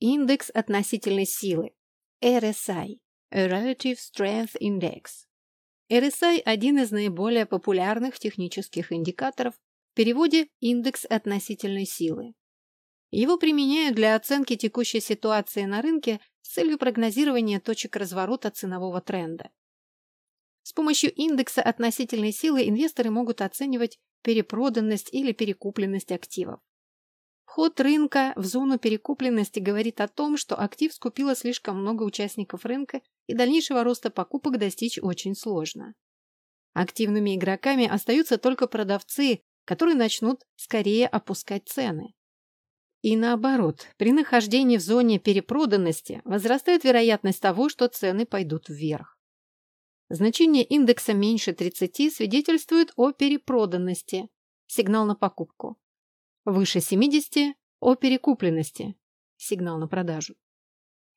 индекс относительной силы, RSI, Relative Strength Index. RSI – один из наиболее популярных технических индикаторов, в переводе «индекс относительной силы». Его применяют для оценки текущей ситуации на рынке с целью прогнозирования точек разворота ценового тренда. С помощью индекса относительной силы инвесторы могут оценивать перепроданность или перекупленность активов. Ход рынка в зону перекупленности говорит о том, что актив скупило слишком много участников рынка и дальнейшего роста покупок достичь очень сложно. Активными игроками остаются только продавцы, которые начнут скорее опускать цены. И наоборот, при нахождении в зоне перепроданности возрастает вероятность того, что цены пойдут вверх. Значение индекса меньше 30 свидетельствует о перепроданности, сигнал на покупку. Выше 70 – о перекупленности, сигнал на продажу.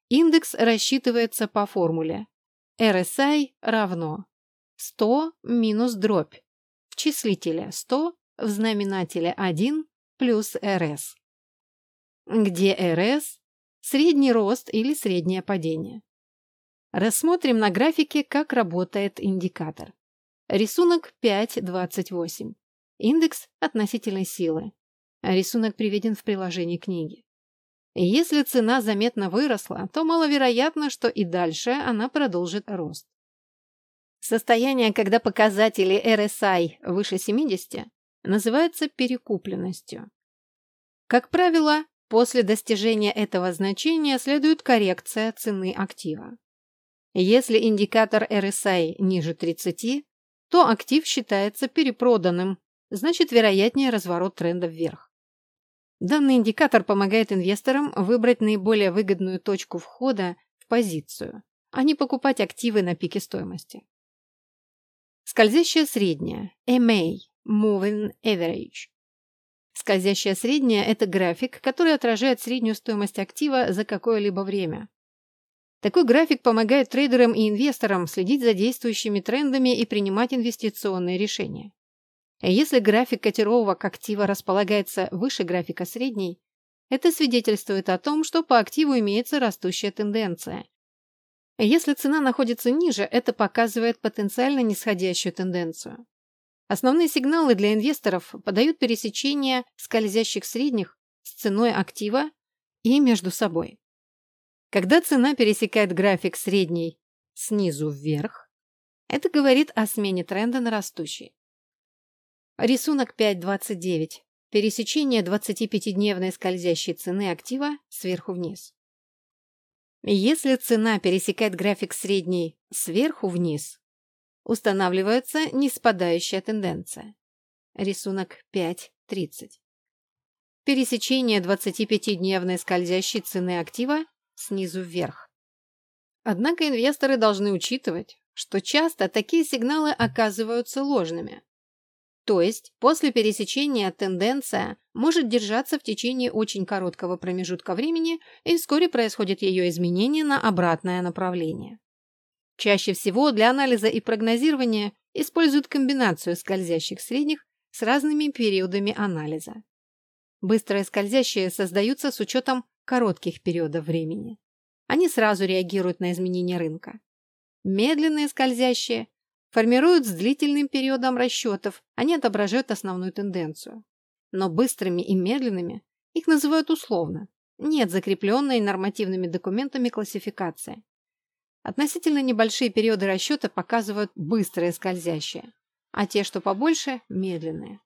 Индекс рассчитывается по формуле RSI равно 100 минус дробь в числителе 100 в знаменателе 1 плюс RS, где RS – средний рост или среднее падение. Рассмотрим на графике, как работает индикатор. Рисунок 5.28. Индекс относительной силы. Рисунок приведен в приложении книги. Если цена заметно выросла, то маловероятно, что и дальше она продолжит рост. Состояние, когда показатели RSI выше 70, называется перекупленностью. Как правило, после достижения этого значения следует коррекция цены актива. Если индикатор RSI ниже 30, то актив считается перепроданным, значит вероятнее разворот тренда вверх. Данный индикатор помогает инвесторам выбрать наиболее выгодную точку входа в позицию, а не покупать активы на пике стоимости. Скользящая средняя MA – Moving Average. Скользящая средняя – это график, который отражает среднюю стоимость актива за какое-либо время. Такой график помогает трейдерам и инвесторам следить за действующими трендами и принимать инвестиционные решения. Если график котировок актива располагается выше графика средней, это свидетельствует о том, что по активу имеется растущая тенденция. Если цена находится ниже, это показывает потенциально нисходящую тенденцию. Основные сигналы для инвесторов подают пересечение скользящих средних с ценой актива и между собой. Когда цена пересекает график средней снизу вверх, это говорит о смене тренда на растущий. Рисунок 5.29. Пересечение 25-дневной скользящей цены актива сверху вниз. Если цена пересекает график средней сверху вниз, устанавливается неспадающая тенденция. Рисунок 5.30. Пересечение 25-дневной скользящей цены актива снизу вверх. Однако инвесторы должны учитывать, что часто такие сигналы оказываются ложными. То есть после пересечения тенденция может держаться в течение очень короткого промежутка времени и вскоре происходит ее изменение на обратное направление. Чаще всего для анализа и прогнозирования используют комбинацию скользящих средних с разными периодами анализа. Быстрые скользящие создаются с учетом коротких периодов времени. Они сразу реагируют на изменения рынка. Медленные скользящие формируют с длительным периодом расчетов, они отображают основную тенденцию. Но быстрыми и медленными их называют условно. Нет закрепленной нормативными документами классификации. Относительно небольшие периоды расчета показывают быстрые скользящие, а те, что побольше – медленные.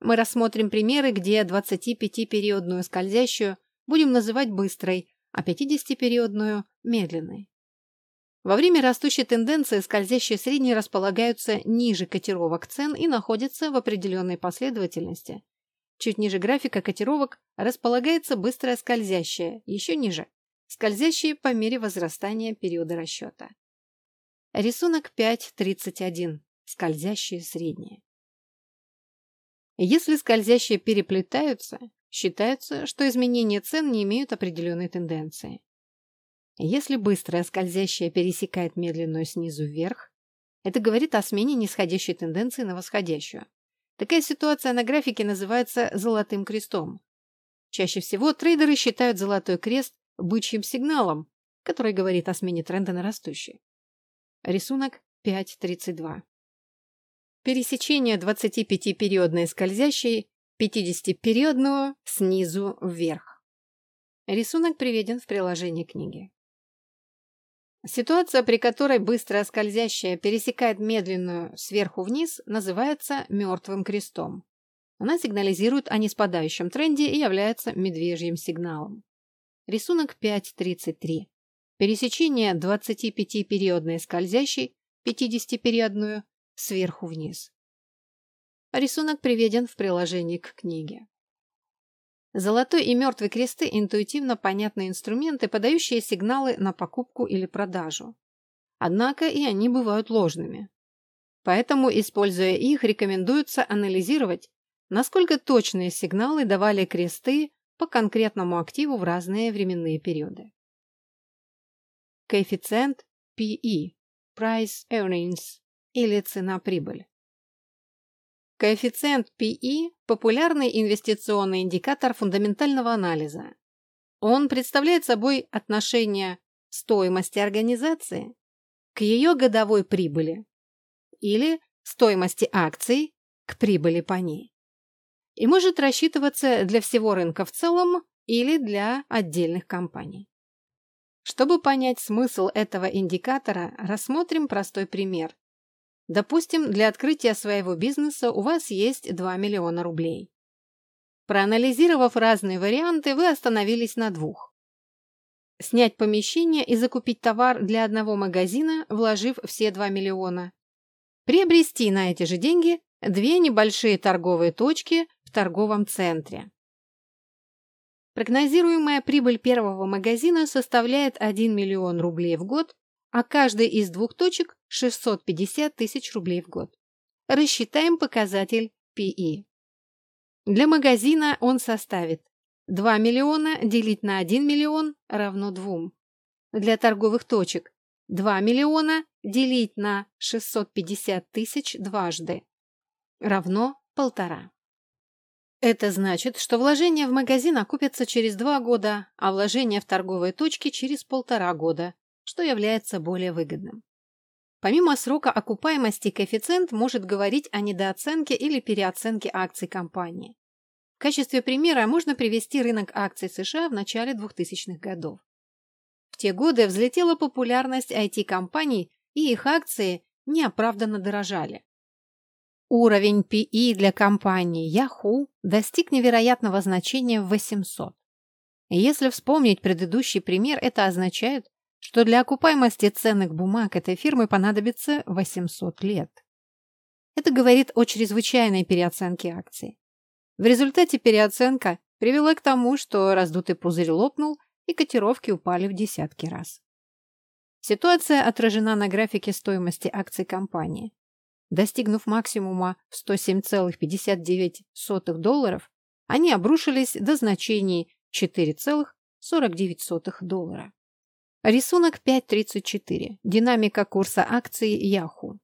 Мы рассмотрим примеры, где 25-периодную скользящую будем называть быстрой, а 50-периодную – медленной. Во время растущей тенденции скользящие средние располагаются ниже котировок цен и находятся в определенной последовательности. Чуть ниже графика котировок располагается быстрая скользящая, еще ниже – скользящие по мере возрастания периода расчета. Рисунок 5.31. Скользящие средние. Если скользящие переплетаются, Считается, что изменения цен не имеют определенной тенденции. Если быстрая скользящая пересекает медленную снизу вверх, это говорит о смене нисходящей тенденции на восходящую. Такая ситуация на графике называется «золотым крестом». Чаще всего трейдеры считают золотой крест бычьим сигналом, который говорит о смене тренда на растущий. Рисунок 5.32. Пересечение 25-периодной скользящей 50-периодную снизу вверх. Рисунок приведен в приложении книги. Ситуация, при которой быстро скользящая пересекает медленную сверху вниз, называется мертвым крестом. Она сигнализирует о неспадающем тренде и является медвежьим сигналом. Рисунок 5.33. Пересечение 25-периодной скользящей 50-периодную сверху вниз. Рисунок приведен в приложении к книге. Золотой и мертвый кресты – интуитивно понятные инструменты, подающие сигналы на покупку или продажу. Однако и они бывают ложными. Поэтому, используя их, рекомендуется анализировать, насколько точные сигналы давали кресты по конкретному активу в разные временные периоды. Коэффициент PE – Price Earnings или цена-прибыль. Коэффициент PE – популярный инвестиционный индикатор фундаментального анализа. Он представляет собой отношение стоимости организации к ее годовой прибыли или стоимости акций к прибыли по ней и может рассчитываться для всего рынка в целом или для отдельных компаний. Чтобы понять смысл этого индикатора, рассмотрим простой пример. Допустим, для открытия своего бизнеса у вас есть 2 миллиона рублей. Проанализировав разные варианты, вы остановились на двух. Снять помещение и закупить товар для одного магазина, вложив все 2 миллиона. Приобрести на эти же деньги две небольшие торговые точки в торговом центре. Прогнозируемая прибыль первого магазина составляет 1 миллион рублей в год, а каждый из двух точек – 650 тысяч рублей в год. Рассчитаем показатель PE. Для магазина он составит 2 миллиона делить на 1 миллион равно 2. Для торговых точек 2 миллиона делить на 650 тысяч дважды равно полтора. Это значит, что вложения в магазин окупятся через два года, а вложения в торговые точки через полтора года, что является более выгодным. Помимо срока окупаемости, коэффициент может говорить о недооценке или переоценке акций компании. В качестве примера можно привести рынок акций США в начале 2000-х годов. В те годы взлетела популярность IT-компаний, и их акции неоправданно дорожали. Уровень PE для компании Yahoo достиг невероятного значения в 800. Если вспомнить предыдущий пример, это означает, что для окупаемости ценных бумаг этой фирмы понадобится 800 лет. Это говорит о чрезвычайной переоценке акций. В результате переоценка привела к тому, что раздутый пузырь лопнул и котировки упали в десятки раз. Ситуация отражена на графике стоимости акций компании. Достигнув максимума в 107,59 долларов, они обрушились до значений 4,49 доллара. Рисунок 5.34. Динамика курса акций Yahoo.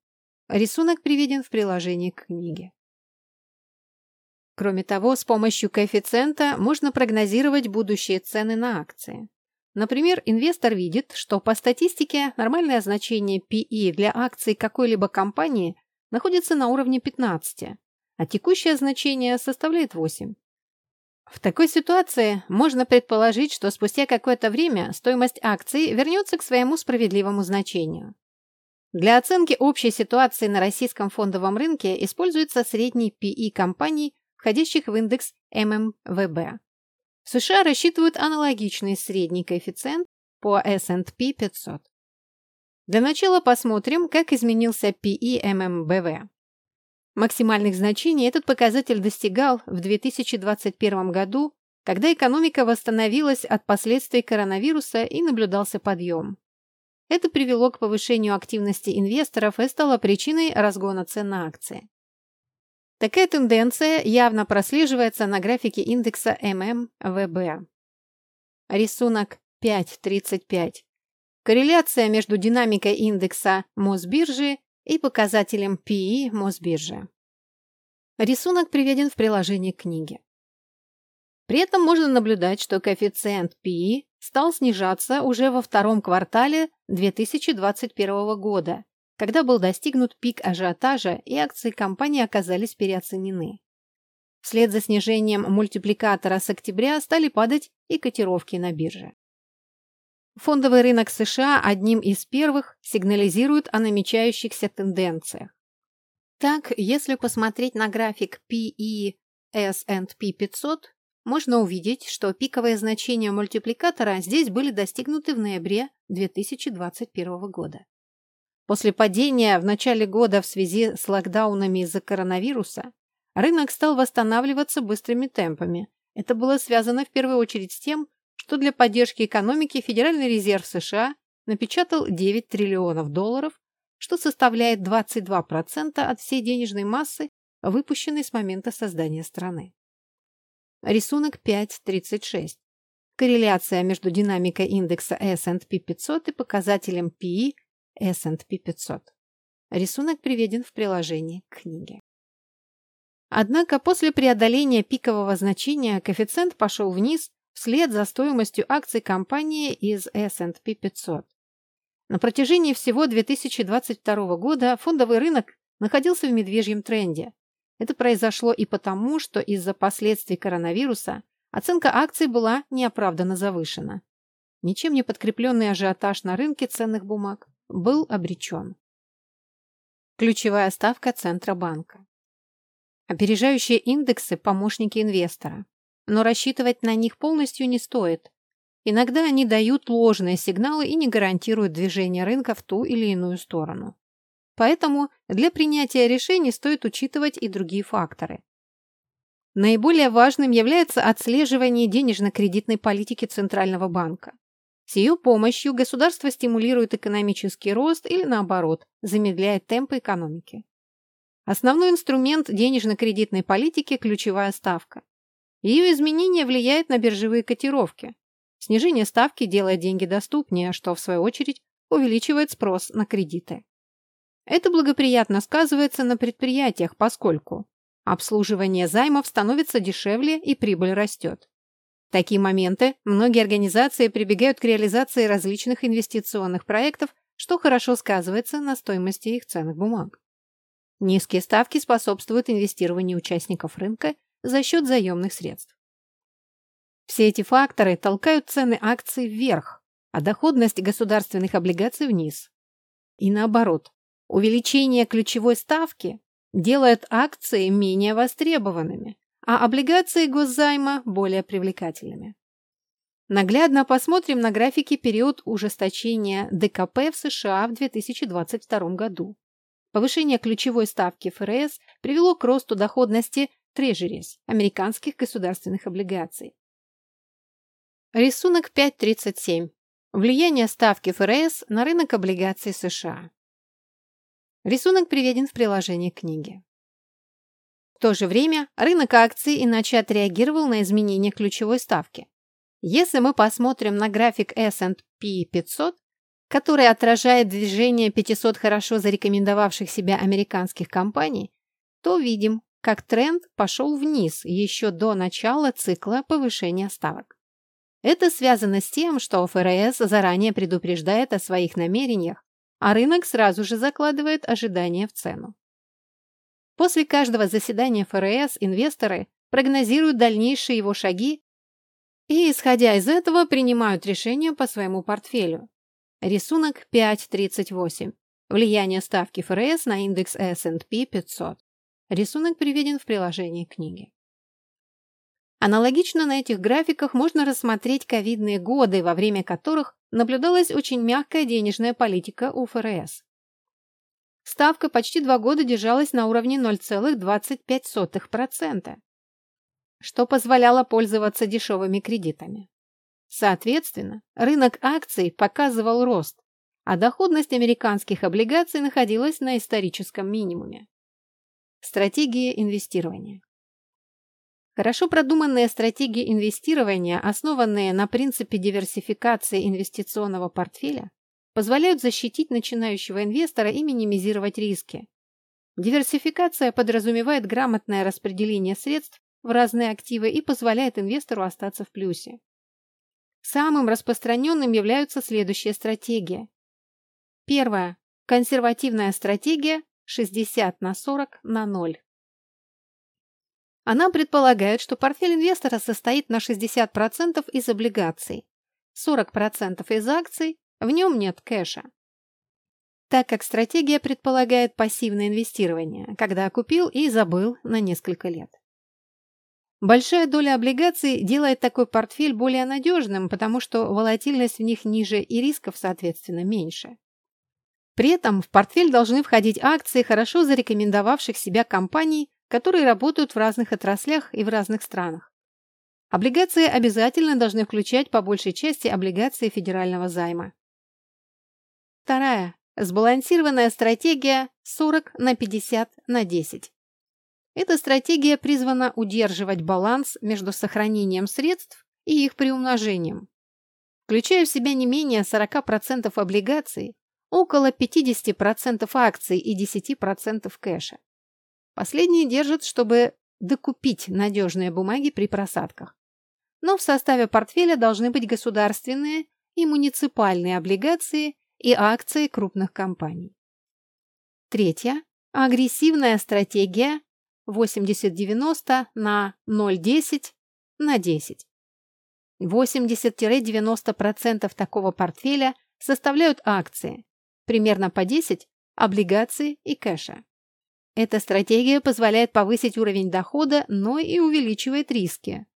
Рисунок приведен в приложении к книге. Кроме того, с помощью коэффициента можно прогнозировать будущие цены на акции. Например, инвестор видит, что по статистике нормальное значение PE для акций какой-либо компании находится на уровне 15, а текущее значение составляет 8. В такой ситуации можно предположить, что спустя какое-то время стоимость акций вернется к своему справедливому значению. Для оценки общей ситуации на российском фондовом рынке используется средний PE компаний, входящих в индекс ММВБ. В США рассчитывают аналогичный средний коэффициент по S&P 500. Для начала посмотрим, как изменился PE ММБВ. Максимальных значений этот показатель достигал в 2021 году, когда экономика восстановилась от последствий коронавируса и наблюдался подъем. Это привело к повышению активности инвесторов и стало причиной разгона цен на акции. Такая тенденция явно прослеживается на графике индекса ММВБ. Рисунок 5.35. Корреляция между динамикой индекса Мосбиржи и показателем PE Мосбиржи. Рисунок приведен в приложении к книге. При этом можно наблюдать, что коэффициент PE стал снижаться уже во втором квартале 2021 года, когда был достигнут пик ажиотажа и акции компании оказались переоценены. Вслед за снижением мультипликатора с октября стали падать и котировки на бирже. Фондовый рынок США одним из первых сигнализирует о намечающихся тенденциях. Так, если посмотреть на график PE S&P 500, можно увидеть, что пиковые значения мультипликатора здесь были достигнуты в ноябре 2021 года. После падения в начале года в связи с локдаунами из-за коронавируса рынок стал восстанавливаться быстрыми темпами. Это было связано в первую очередь с тем, что для поддержки экономики Федеральный резерв США напечатал 9 триллионов долларов, что составляет 22% от всей денежной массы, выпущенной с момента создания страны. Рисунок 5.36. Корреляция между динамикой индекса S&P 500 и показателем PE S&P 500. Рисунок приведен в приложении к книге. Однако после преодоления пикового значения коэффициент пошел вниз вслед за стоимостью акций компании из S&P 500. На протяжении всего 2022 года фондовый рынок находился в медвежьем тренде. Это произошло и потому, что из-за последствий коронавируса оценка акций была неоправданно завышена. Ничем не подкрепленный ажиотаж на рынке ценных бумаг был обречен. Ключевая ставка Центробанка. Опережающие индексы – помощники инвестора но рассчитывать на них полностью не стоит. Иногда они дают ложные сигналы и не гарантируют движение рынка в ту или иную сторону. Поэтому для принятия решений стоит учитывать и другие факторы. Наиболее важным является отслеживание денежно-кредитной политики Центрального банка. С ее помощью государство стимулирует экономический рост или, наоборот, замедляет темпы экономики. Основной инструмент денежно-кредитной политики – ключевая ставка. Ее изменение влияет на биржевые котировки. Снижение ставки делает деньги доступнее, что, в свою очередь, увеличивает спрос на кредиты. Это благоприятно сказывается на предприятиях, поскольку обслуживание займов становится дешевле и прибыль растет. В такие моменты многие организации прибегают к реализации различных инвестиционных проектов, что хорошо сказывается на стоимости их ценных бумаг. Низкие ставки способствуют инвестированию участников рынка за счет заемных средств. Все эти факторы толкают цены акций вверх, а доходность государственных облигаций вниз. И наоборот, увеличение ключевой ставки делает акции менее востребованными, а облигации госзайма более привлекательными. Наглядно посмотрим на графики период ужесточения ДКП в США в 2022 году. Повышение ключевой ставки ФРС привело к росту доходности трежерис американских государственных облигаций. Рисунок 5.37. Влияние ставки ФРС на рынок облигаций США. Рисунок приведен в приложении книги. В то же время рынок акций иначе отреагировал на изменение ключевой ставки. Если мы посмотрим на график S&P 500, который отражает движение 500 хорошо зарекомендовавших себя американских компаний, то видим, как тренд пошел вниз еще до начала цикла повышения ставок. Это связано с тем, что ФРС заранее предупреждает о своих намерениях, а рынок сразу же закладывает ожидания в цену. После каждого заседания ФРС инвесторы прогнозируют дальнейшие его шаги и, исходя из этого, принимают решения по своему портфелю. Рисунок 5.38. Влияние ставки ФРС на индекс S&P 500. Рисунок приведен в приложении книги. Аналогично на этих графиках можно рассмотреть ковидные годы, во время которых наблюдалась очень мягкая денежная политика у ФРС. Ставка почти два года держалась на уровне 0,25%, что позволяло пользоваться дешевыми кредитами. Соответственно, рынок акций показывал рост, а доходность американских облигаций находилась на историческом минимуме. Стратегия инвестирования. Хорошо продуманные стратегии инвестирования, основанные на принципе диверсификации инвестиционного портфеля, позволяют защитить начинающего инвестора и минимизировать риски. Диверсификация подразумевает грамотное распределение средств в разные активы и позволяет инвестору остаться в плюсе. Самым распространенным являются следующие стратегии. Первая. Консервативная стратегия 60 на 40 на 0. Она предполагает, что портфель инвестора состоит на 60% из облигаций, 40% из акций, в нем нет кэша. Так как стратегия предполагает пассивное инвестирование, когда купил и забыл на несколько лет. Большая доля облигаций делает такой портфель более надежным, потому что волатильность в них ниже и рисков, соответственно, меньше. При этом в портфель должны входить акции хорошо зарекомендовавших себя компаний, которые работают в разных отраслях и в разных странах. Облигации обязательно должны включать по большей части облигации федерального займа. Вторая. Сбалансированная стратегия 40 на 50 на 10. Эта стратегия призвана удерживать баланс между сохранением средств и их приумножением. Включая в себя не менее 40% облигаций, около 50% акций и 10% кэша. Последние держат, чтобы докупить надежные бумаги при просадках. Но в составе портфеля должны быть государственные и муниципальные облигации и акции крупных компаний. Третья. Агрессивная стратегия 80-90 на 0,10 на 10. 80-90% такого портфеля составляют акции, примерно по 10 – облигации и кэша. Эта стратегия позволяет повысить уровень дохода, но и увеличивает риски,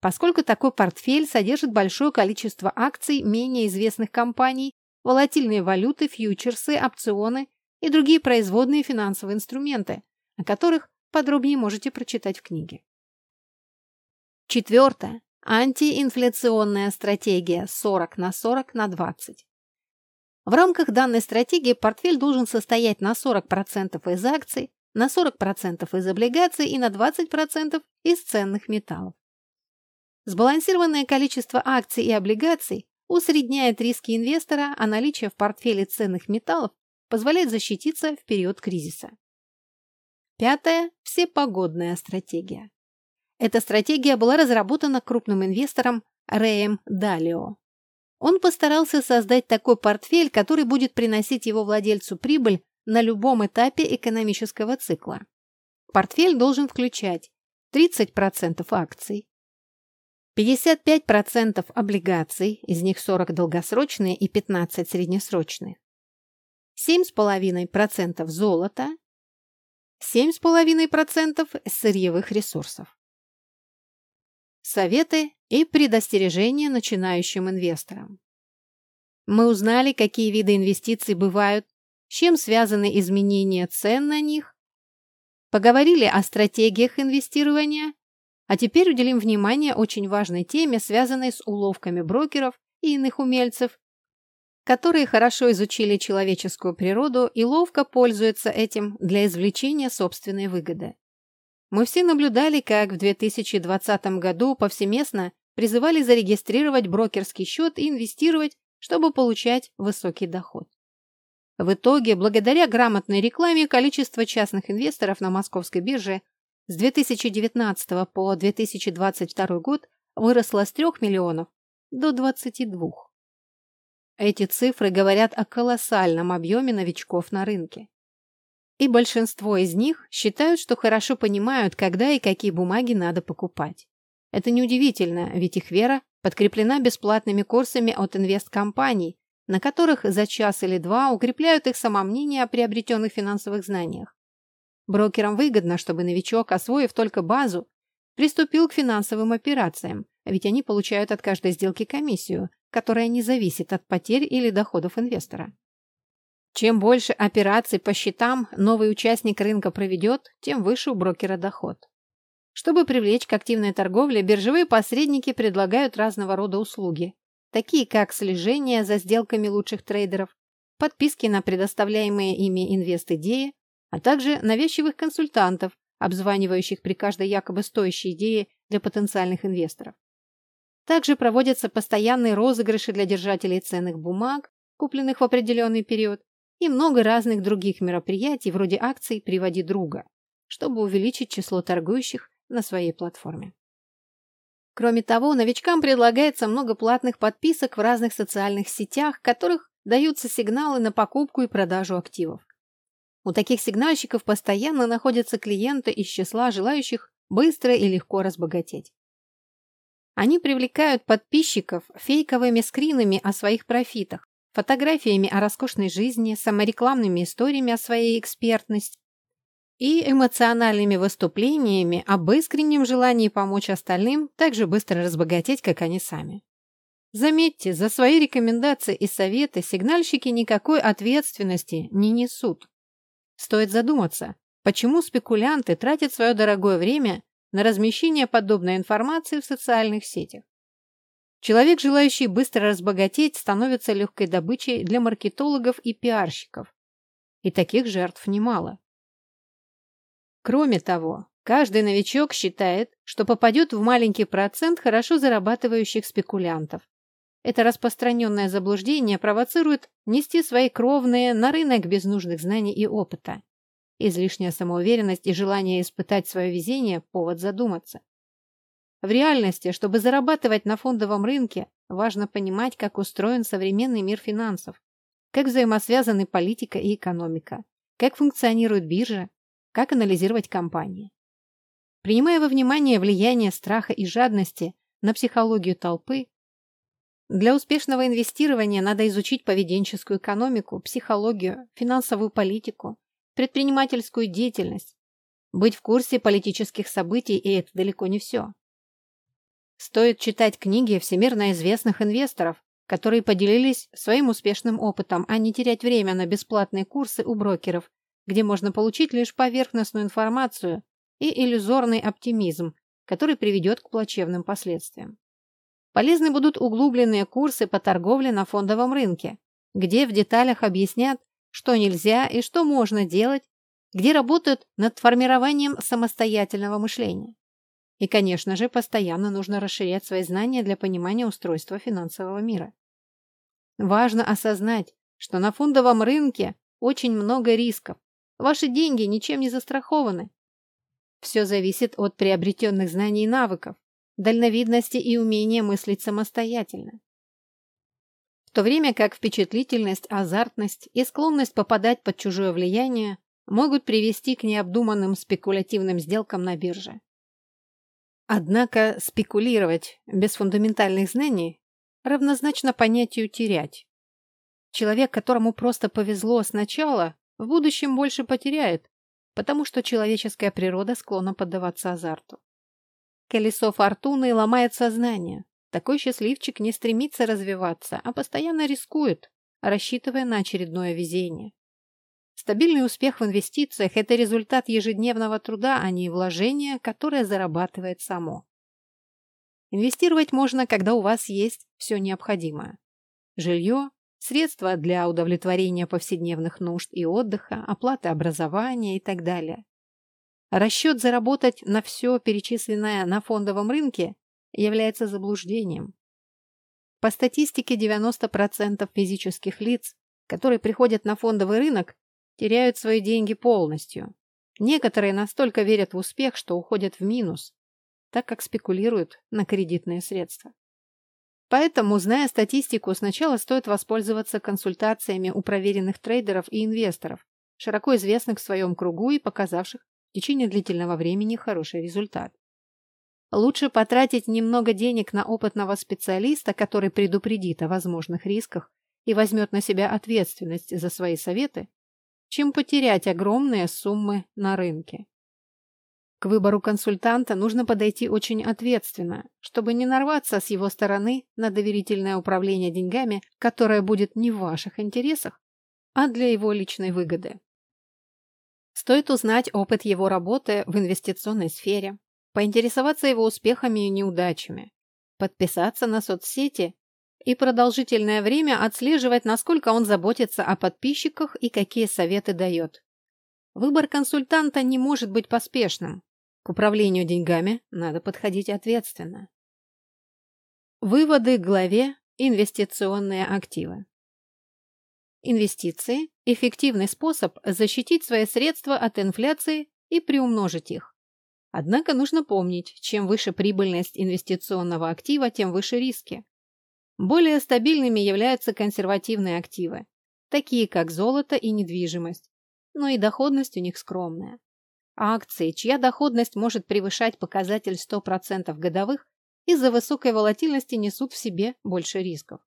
поскольку такой портфель содержит большое количество акций менее известных компаний, волатильные валюты, фьючерсы, опционы и другие производные финансовые инструменты, о которых подробнее можете прочитать в книге. Четвертое. Антиинфляционная стратегия 40 на 40 на 20. В рамках данной стратегии портфель должен состоять на 40% из акций, на 40% из облигаций и на 20% из ценных металлов. Сбалансированное количество акций и облигаций усредняет риски инвестора, а наличие в портфеле ценных металлов позволяет защититься в период кризиса. Пятое – всепогодная стратегия. Эта стратегия была разработана крупным инвестором Рэем Далио. Он постарался создать такой портфель, который будет приносить его владельцу прибыль на любом этапе экономического цикла. Портфель должен включать 30% акций, 55% облигаций, из них 40 долгосрочные и 15 среднесрочные, 7,5% золота, 7,5% сырьевых ресурсов. Советы и предостережения начинающим инвесторам. Мы узнали, какие виды инвестиций бывают с чем связаны изменения цен на них, поговорили о стратегиях инвестирования, а теперь уделим внимание очень важной теме, связанной с уловками брокеров и иных умельцев, которые хорошо изучили человеческую природу и ловко пользуются этим для извлечения собственной выгоды. Мы все наблюдали, как в 2020 году повсеместно призывали зарегистрировать брокерский счет и инвестировать, чтобы получать высокий доход. В итоге, благодаря грамотной рекламе, количество частных инвесторов на московской бирже с 2019 по 2022 год выросло с 3 миллионов до 22. Эти цифры говорят о колоссальном объеме новичков на рынке. И большинство из них считают, что хорошо понимают, когда и какие бумаги надо покупать. Это неудивительно, ведь их вера подкреплена бесплатными курсами от инвесткомпаний, на которых за час или два укрепляют их самомнение о приобретенных финансовых знаниях. Брокерам выгодно, чтобы новичок, освоив только базу, приступил к финансовым операциям, ведь они получают от каждой сделки комиссию, которая не зависит от потерь или доходов инвестора. Чем больше операций по счетам новый участник рынка проведет, тем выше у брокера доход. Чтобы привлечь к активной торговле, биржевые посредники предлагают разного рода услуги, такие как слежение за сделками лучших трейдеров, подписки на предоставляемые ими инвест-идеи, а также навязчивых консультантов, обзванивающих при каждой якобы стоящей идее для потенциальных инвесторов. Также проводятся постоянные розыгрыши для держателей ценных бумаг, купленных в определенный период, и много разных других мероприятий, вроде акций «Приводи друга», чтобы увеличить число торгующих на своей платформе. Кроме того, новичкам предлагается много платных подписок в разных социальных сетях, в которых даются сигналы на покупку и продажу активов. У таких сигнальщиков постоянно находятся клиенты из числа желающих быстро и легко разбогатеть. Они привлекают подписчиков фейковыми скринами о своих профитах, фотографиями о роскошной жизни, саморекламными историями о своей экспертности, и эмоциональными выступлениями об искреннем желании помочь остальным так же быстро разбогатеть, как они сами. Заметьте, за свои рекомендации и советы сигнальщики никакой ответственности не несут. Стоит задуматься, почему спекулянты тратят свое дорогое время на размещение подобной информации в социальных сетях. Человек, желающий быстро разбогатеть, становится легкой добычей для маркетологов и пиарщиков. И таких жертв немало. Кроме того, каждый новичок считает, что попадет в маленький процент хорошо зарабатывающих спекулянтов. Это распространенное заблуждение провоцирует нести свои кровные на рынок без нужных знаний и опыта. Излишняя самоуверенность и желание испытать свое везение – повод задуматься. В реальности, чтобы зарабатывать на фондовом рынке, важно понимать, как устроен современный мир финансов, как взаимосвязаны политика и экономика, как функционирует биржа, как анализировать компании. Принимая во внимание влияние страха и жадности на психологию толпы, для успешного инвестирования надо изучить поведенческую экономику, психологию, финансовую политику, предпринимательскую деятельность, быть в курсе политических событий, и это далеко не все. Стоит читать книги всемирно известных инвесторов, которые поделились своим успешным опытом, а не терять время на бесплатные курсы у брокеров где можно получить лишь поверхностную информацию и иллюзорный оптимизм, который приведет к плачевным последствиям. Полезны будут углубленные курсы по торговле на фондовом рынке, где в деталях объяснят, что нельзя и что можно делать, где работают над формированием самостоятельного мышления. И, конечно же, постоянно нужно расширять свои знания для понимания устройства финансового мира. Важно осознать, что на фондовом рынке очень много рисков, Ваши деньги ничем не застрахованы. Все зависит от приобретенных знаний и навыков, дальновидности и умения мыслить самостоятельно. В то время как впечатлительность, азартность и склонность попадать под чужое влияние могут привести к необдуманным спекулятивным сделкам на бирже. Однако спекулировать без фундаментальных знаний равнозначно понятию терять. Человек, которому просто повезло сначала, в будущем больше потеряет, потому что человеческая природа склонна поддаваться азарту. Колесо фортуны ломает сознание. Такой счастливчик не стремится развиваться, а постоянно рискует, рассчитывая на очередное везение. Стабильный успех в инвестициях – это результат ежедневного труда, а не вложения, которое зарабатывает само. Инвестировать можно, когда у вас есть все необходимое. Жилье, средства для удовлетворения повседневных нужд и отдыха, оплаты образования и так далее. Расчет заработать на все перечисленное на фондовом рынке является заблуждением. По статистике 90% физических лиц, которые приходят на фондовый рынок, теряют свои деньги полностью. Некоторые настолько верят в успех, что уходят в минус, так как спекулируют на кредитные средства. Поэтому, зная статистику, сначала стоит воспользоваться консультациями у проверенных трейдеров и инвесторов, широко известных в своем кругу и показавших в течение длительного времени хороший результат. Лучше потратить немного денег на опытного специалиста, который предупредит о возможных рисках и возьмет на себя ответственность за свои советы, чем потерять огромные суммы на рынке. К выбору консультанта нужно подойти очень ответственно, чтобы не нарваться с его стороны на доверительное управление деньгами, которое будет не в ваших интересах, а для его личной выгоды. Стоит узнать опыт его работы в инвестиционной сфере, поинтересоваться его успехами и неудачами, подписаться на соцсети и продолжительное время отслеживать, насколько он заботится о подписчиках и какие советы дает. Выбор консультанта не может быть поспешным, к управлению деньгами надо подходить ответственно. Выводы к главе «Инвестиционные активы». Инвестиции – эффективный способ защитить свои средства от инфляции и приумножить их. Однако нужно помнить, чем выше прибыльность инвестиционного актива, тем выше риски. Более стабильными являются консервативные активы, такие как золото и недвижимость, но и доходность у них скромная. Акции, чья доходность может превышать показатель 100% годовых, из-за высокой волатильности несут в себе больше рисков.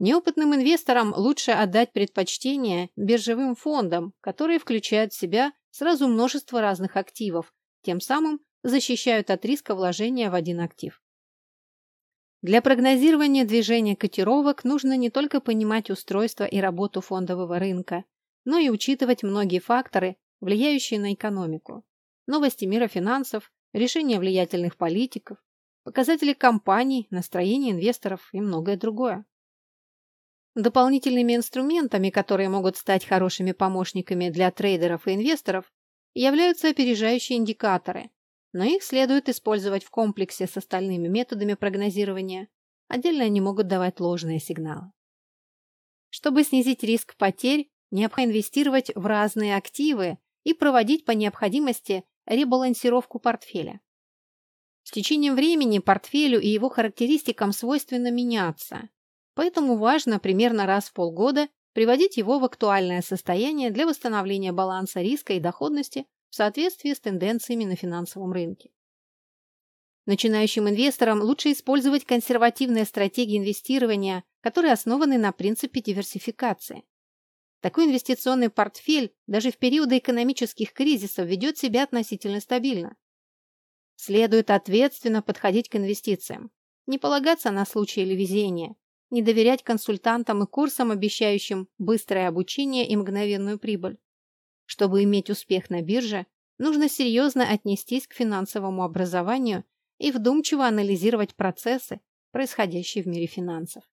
Неопытным инвесторам лучше отдать предпочтение биржевым фондам, которые включают в себя сразу множество разных активов, тем самым защищают от риска вложения в один актив. Для прогнозирования движения котировок нужно не только понимать устройство и работу фондового рынка, но и учитывать многие факторы, влияющие на экономику. Новости мира финансов, решения влиятельных политиков, показатели компаний, настроение инвесторов и многое другое. Дополнительными инструментами, которые могут стать хорошими помощниками для трейдеров и инвесторов, являются опережающие индикаторы, но их следует использовать в комплексе с остальными методами прогнозирования. Отдельно они могут давать ложные сигналы. Чтобы снизить риск потерь, необходимо инвестировать в разные активы и проводить по необходимости ребалансировку портфеля. С течением времени портфелю и его характеристикам свойственно меняться, поэтому важно примерно раз в полгода приводить его в актуальное состояние для восстановления баланса риска и доходности в соответствии с тенденциями на финансовом рынке. Начинающим инвесторам лучше использовать консервативные стратегии инвестирования, которые основаны на принципе диверсификации. Такой инвестиционный портфель даже в периоды экономических кризисов ведет себя относительно стабильно. Следует ответственно подходить к инвестициям, не полагаться на случай или везение, не доверять консультантам и курсам, обещающим быстрое обучение и мгновенную прибыль. Чтобы иметь успех на бирже, нужно серьезно отнестись к финансовому образованию и вдумчиво анализировать процессы, происходящие в мире финансов.